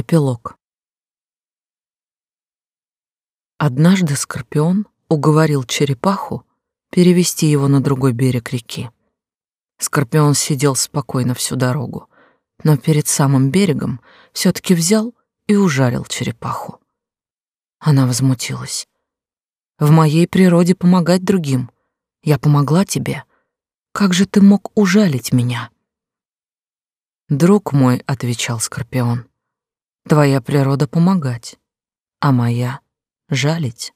Эпилог. Однажды Скорпион уговорил черепаху перевести его на другой берег реки. Скорпион сидел спокойно всю дорогу, но перед самым берегом все таки взял и ужалил черепаху. Она возмутилась. «В моей природе помогать другим. Я помогла тебе. Как же ты мог ужалить меня?» «Друг мой», — отвечал Скорпион, — «твоя природа помогать, а моя — жалить.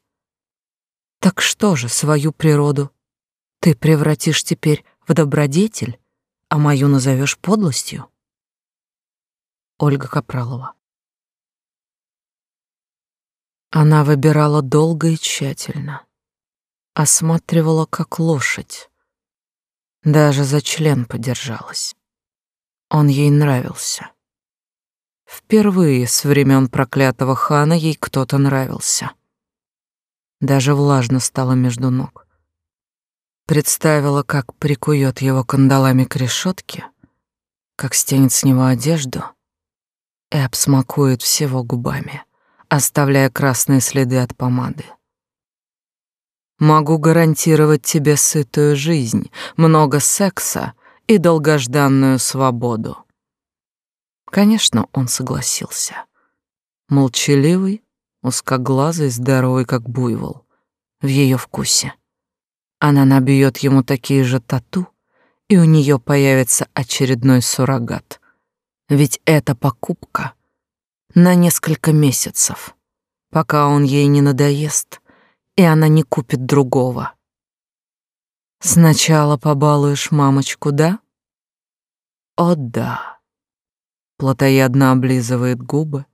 Так что же, свою природу ты превратишь теперь в добродетель, а мою назовешь подлостью? Ольга Капралова Она выбирала долго и тщательно, осматривала как лошадь, даже за член подержалась. Он ей нравился. Впервые с времен проклятого хана ей кто-то нравился. Даже влажно стало между ног. Представила, как прикует его кандалами к решетке, как стянет с него одежду и обсмакует всего губами, оставляя красные следы от помады. Могу гарантировать тебе сытую жизнь, много секса и долгожданную свободу. Конечно, он согласился. Молчаливый, узкоглазый, здоровый, как буйвол, в ее вкусе. Она набьет ему такие же тату, и у нее появится очередной суррогат. Ведь это покупка на несколько месяцев, пока он ей не надоест, и она не купит другого. Сначала побалуешь мамочку, да? О, да. Платоядно облизывает губы,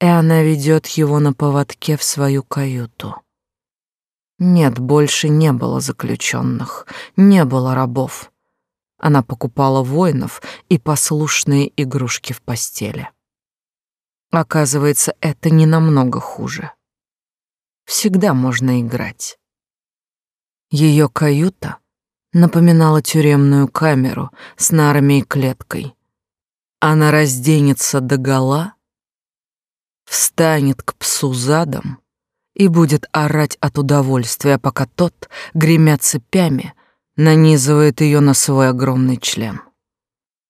и она ведет его на поводке в свою каюту. Нет, больше не было заключенных, не было рабов. Она покупала воинов и послушные игрушки в постели. Оказывается, это не намного хуже. Всегда можно играть. Ее каюта напоминала тюремную камеру с нарами и клеткой. Она разденется догола встанет к псу задом и будет орать от удовольствия, пока тот, гремя цепями, нанизывает ее на свой огромный член.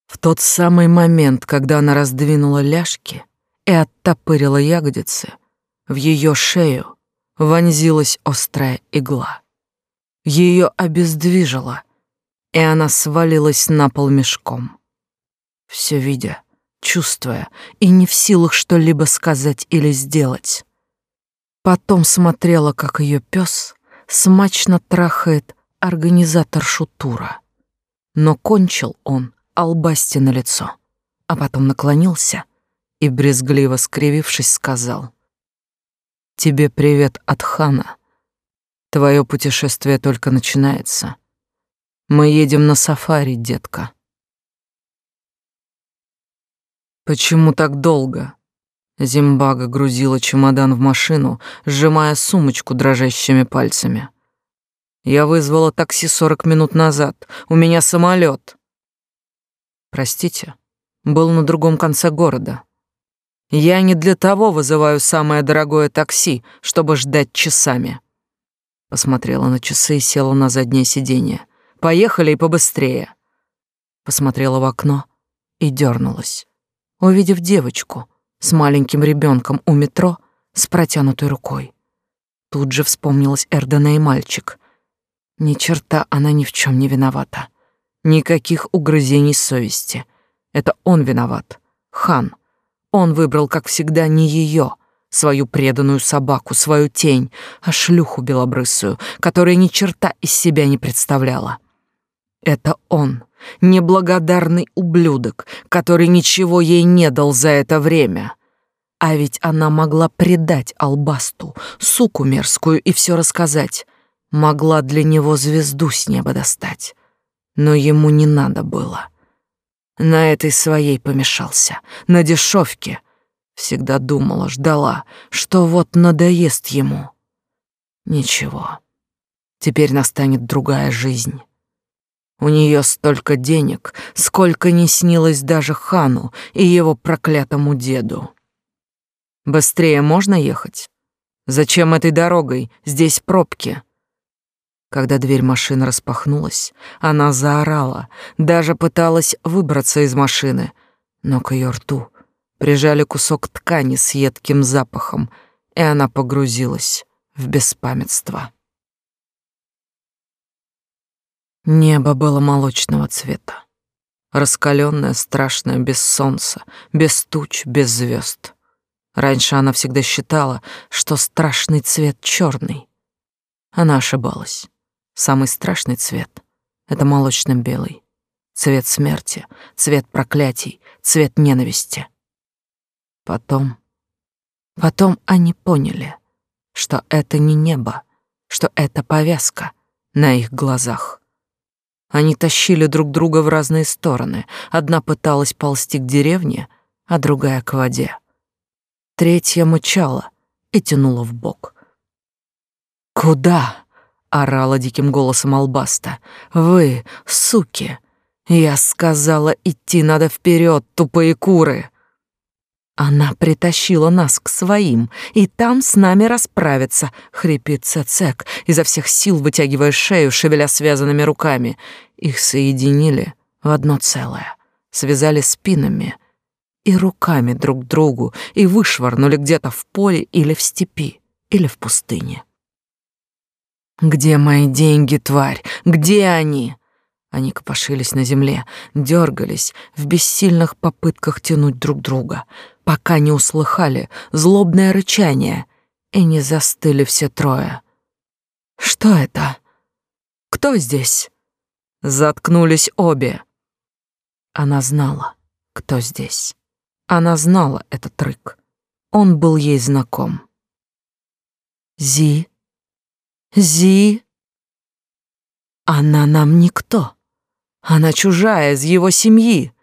В тот самый момент, когда она раздвинула ляжки и оттопырила ягодицы, в ее шею вонзилась острая игла. Ее обездвижило, и она свалилась на пол мешком. Все видя, чувствуя и не в силах что-либо сказать или сделать. Потом смотрела, как ее пес смачно трахает организатор шутура. Но кончил он албасти на лицо, а потом наклонился и, брезгливо скривившись, сказал «Тебе привет от хана. Твое путешествие только начинается. Мы едем на сафари, детка». Почему так долго? Зимбага грузила чемодан в машину, сжимая сумочку дрожащими пальцами. Я вызвала такси сорок минут назад. У меня самолет. Простите, был на другом конце города. Я не для того вызываю самое дорогое такси, чтобы ждать часами. Посмотрела на часы и села на заднее сиденье. Поехали и побыстрее. Посмотрела в окно и дернулась увидев девочку с маленьким ребенком у метро с протянутой рукой. Тут же вспомнилась Эрдена и мальчик. Ни черта она ни в чем не виновата. Никаких угрызений совести. Это он виноват. Хан. Он выбрал, как всегда, не ее, свою преданную собаку, свою тень, а шлюху белобрысую, которая ни черта из себя не представляла. Это он Неблагодарный ублюдок, который ничего ей не дал за это время. А ведь она могла предать Албасту, суку мерзкую, и все рассказать. Могла для него звезду с неба достать. Но ему не надо было. На этой своей помешался, на дешевке. Всегда думала, ждала, что вот надоест ему. Ничего. Теперь настанет другая жизнь. У нее столько денег, сколько не снилось даже хану и его проклятому деду. Быстрее можно ехать? Зачем этой дорогой? Здесь пробки. Когда дверь машины распахнулась, она заорала, даже пыталась выбраться из машины, но к ее рту прижали кусок ткани с едким запахом, и она погрузилась в беспамятство. Небо было молочного цвета, раскаленное, страшное, без солнца, без туч, без звезд. Раньше она всегда считала, что страшный цвет черный. Она ошибалась. Самый страшный цвет — это молочно-белый. Цвет смерти, цвет проклятий, цвет ненависти. Потом... Потом они поняли, что это не небо, что это повязка на их глазах. Они тащили друг друга в разные стороны. Одна пыталась ползти к деревне, а другая — к воде. Третья мычала и тянула в бок. «Куда?» орала диким голосом Албаста. Вы, суки, я сказала, идти надо вперед, тупые куры. Она притащила нас к своим, и там с нами расправится, хрипит Цецек, изо всех сил вытягивая шею, шевеля связанными руками. Их соединили в одно целое, связали спинами и руками друг другу и вышвырнули где-то в поле или в степи, или в пустыне. «Где мои деньги, тварь? Где они?» Они копошились на земле, дергались в бессильных попытках тянуть друг друга, пока не услыхали злобное рычание и не застыли все трое. «Что это? Кто здесь?» Заткнулись обе. Она знала, кто здесь. Она знала этот рык. Он был ей знаком. «Зи», Зи... Она нам никто. Она чужая из его семьи.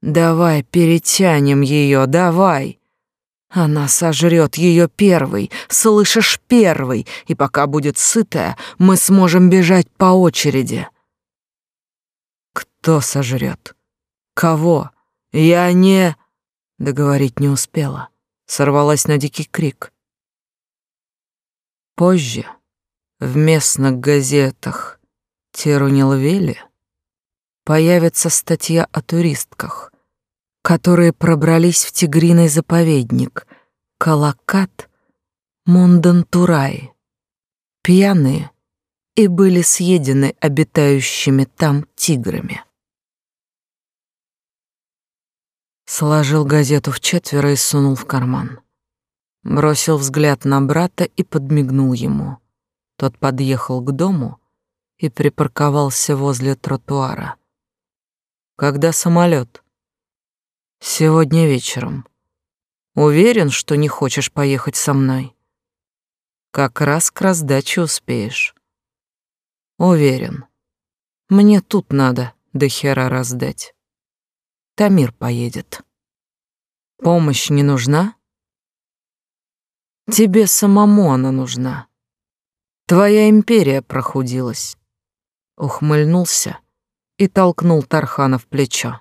Давай перетянем ее, давай. Она сожрет ее первой, слышишь, первой, и пока будет сытая, мы сможем бежать по очереди. Кто сожрет? Кого? Я не... Договорить не успела. Сорвалась на дикий крик. Позже в местных газетах Тирунилвели появится статья о туристках, которые пробрались в тигриный заповедник Калакад Мундантурай, пьяные и были съедены обитающими там тиграми. Сложил газету в четверо и сунул в карман. Бросил взгляд на брата и подмигнул ему. Тот подъехал к дому и припарковался возле тротуара. Когда самолет? Сегодня вечером. Уверен, что не хочешь поехать со мной? Как раз к раздаче успеешь. Уверен. Мне тут надо до хера раздать. Тамир поедет. Помощь не нужна? Тебе самому она нужна. Твоя империя прохудилась. Ухмыльнулся и толкнул Тархана в плечо.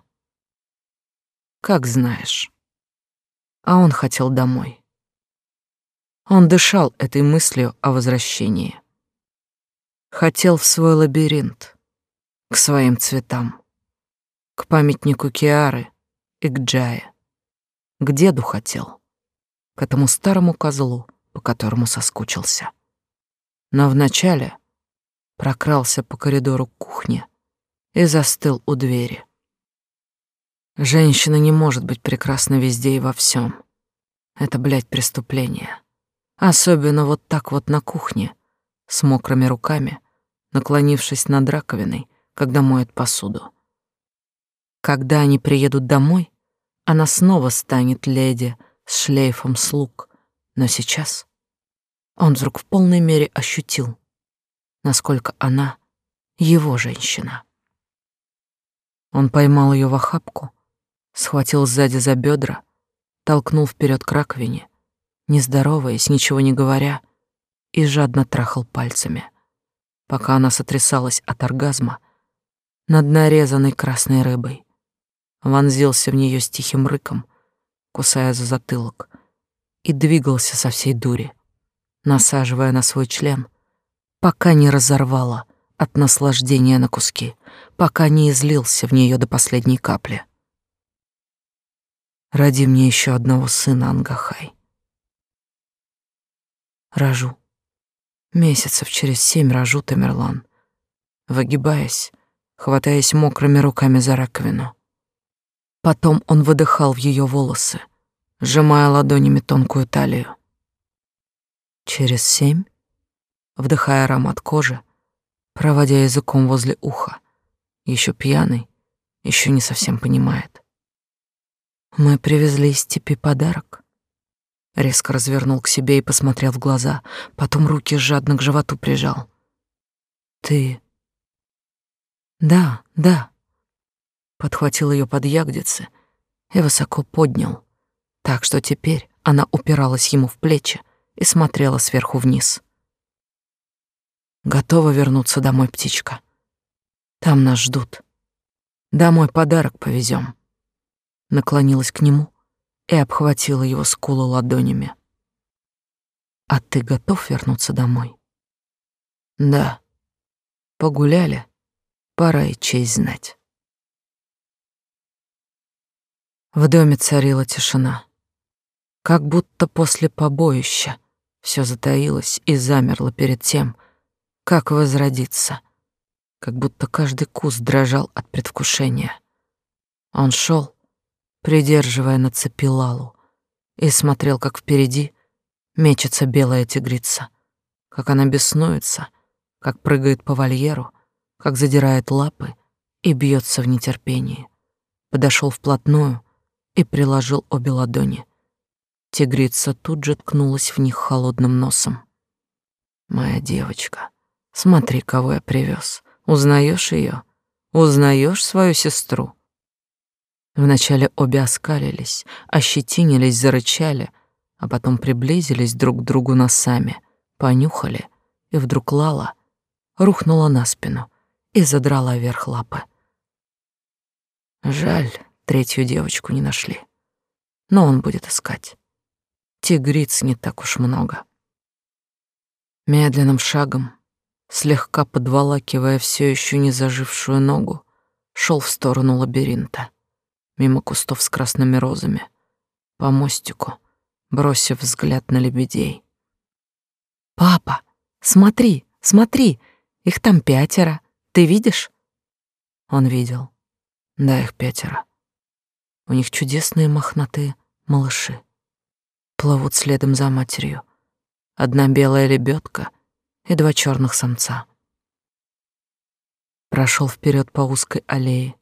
Как знаешь. А он хотел домой. Он дышал этой мыслью о возвращении. Хотел в свой лабиринт, к своим цветам, к памятнику Киары и к Джае. К деду хотел, к этому старому козлу, по которому соскучился но вначале прокрался по коридору к кухне и застыл у двери. Женщина не может быть прекрасна везде и во всем. Это, блядь, преступление. Особенно вот так вот на кухне, с мокрыми руками, наклонившись над раковиной, когда моет посуду. Когда они приедут домой, она снова станет леди с шлейфом слуг, но сейчас он вдруг в полной мере ощутил, насколько она его женщина. Он поймал ее в охапку, схватил сзади за бедра, толкнул вперед к раковине, не здороваясь, ничего не говоря, и жадно трахал пальцами, пока она сотрясалась от оргазма над нарезанной красной рыбой. Вонзился в нее с тихим рыком, кусая за затылок, и двигался со всей дури, насаживая на свой член, пока не разорвало от наслаждения на куски, пока не излился в нее до последней капли. Роди мне еще одного сына, Ангахай. Рожу. Месяцев через семь рожу, Тамерлан. Выгибаясь, хватаясь мокрыми руками за раковину. Потом он выдыхал в ее волосы, сжимая ладонями тонкую талию. Через семь, вдыхая аромат кожи, проводя языком возле уха, еще пьяный, еще не совсем понимает. Мы привезли из степи подарок. Резко развернул к себе и посмотрел в глаза, потом руки жадно к животу прижал. Ты... Да, да. Подхватил ее под ягодицы и высоко поднял, так что теперь она упиралась ему в плечи и смотрела сверху вниз. Готова вернуться домой, птичка. Там нас ждут. Домой подарок повезем. Наклонилась к нему и обхватила его скулы ладонями. А ты готов вернуться домой? Да. Погуляли, пора и честь знать. В доме царила тишина. Как будто после побоища все затаилось и замерло перед тем, как возродиться. Как будто каждый куст дрожал от предвкушения. Он шел, придерживая на цепи Лалу, и смотрел, как впереди мечется белая тигрица, как она беснуется, как прыгает по вольеру, как задирает лапы и бьется в нетерпении. Подошел вплотную и приложил обе ладони. Тигрица тут же ткнулась в них холодным носом. «Моя девочка, смотри, кого я привез. Узнаешь ее? Узнаешь свою сестру?» Вначале обе оскалились, ощетинились, зарычали, а потом приблизились друг к другу носами, понюхали, и вдруг Лала рухнула на спину и задрала вверх лапы. Жаль, третью девочку не нашли. Но он будет искать. Тигриц не так уж много. Медленным шагом, слегка подволакивая все еще не зажившую ногу, шел в сторону лабиринта мимо кустов с красными розами, по мостику, бросив взгляд на лебедей. «Папа, смотри, смотри, их там пятеро, ты видишь?» Он видел. Да, их пятеро. У них чудесные мохнатые малыши. Плывут следом за матерью. Одна белая лебедка и два черных самца. Прошел вперед по узкой аллее,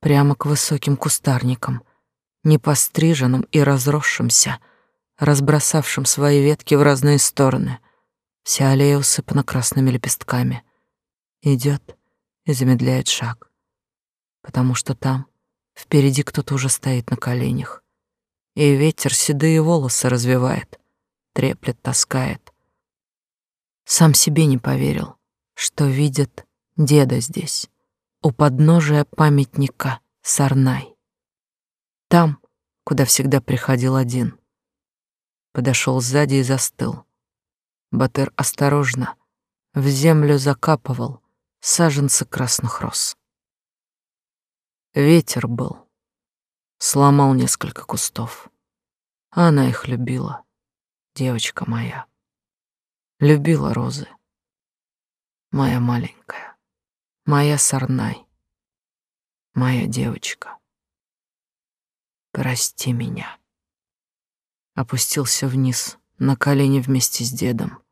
прямо к высоким кустарникам, непостриженным и разросшимся, разбросавшим свои ветки в разные стороны. Вся аллея усыпана красными лепестками. Идет и замедляет шаг, потому что там впереди кто-то уже стоит на коленях, и ветер седые волосы развивает, треплет, таскает. Сам себе не поверил, что видит деда здесь у подножия памятника Сарнай. Там, куда всегда приходил один. Подошел сзади и застыл. Батыр осторожно в землю закапывал саженцы красных роз. Ветер был, сломал несколько кустов. Она их любила, девочка моя. Любила розы, моя маленькая. Моя Сарнай, моя девочка, прости меня. Опустился вниз, на колени вместе с дедом.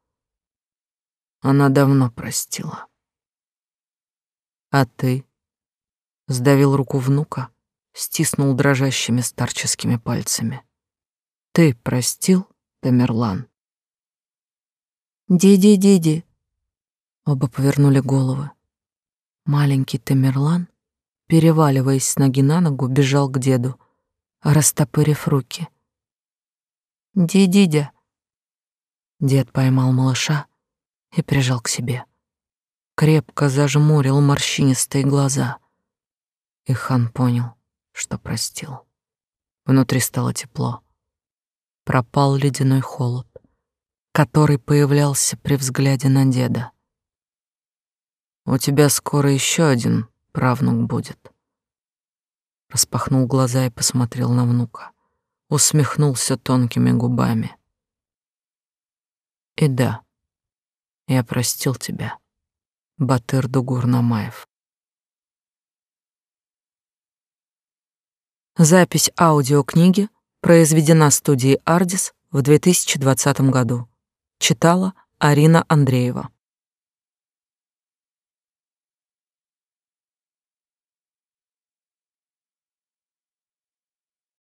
Она давно простила. А ты? Сдавил руку внука, стиснул дрожащими старческими пальцами. Ты простил, Тамерлан? Диди, Диди. Оба повернули головы. Маленький Тамерлан, переваливаясь с ноги на ногу, бежал к деду, растопырив руки. «Дидидя!» Дед поймал малыша и прижал к себе. Крепко зажмурил морщинистые глаза. И хан понял, что простил. Внутри стало тепло. пропал ледяной холод, который появлялся при взгляде на деда. У тебя скоро еще один правнук будет. Распахнул глаза и посмотрел на внука. Усмехнулся тонкими губами. И да, я простил тебя, Батыр Дугур Намаев. Запись аудиокниги произведена студией «Ардис» в 2020 году. Читала Арина Андреева.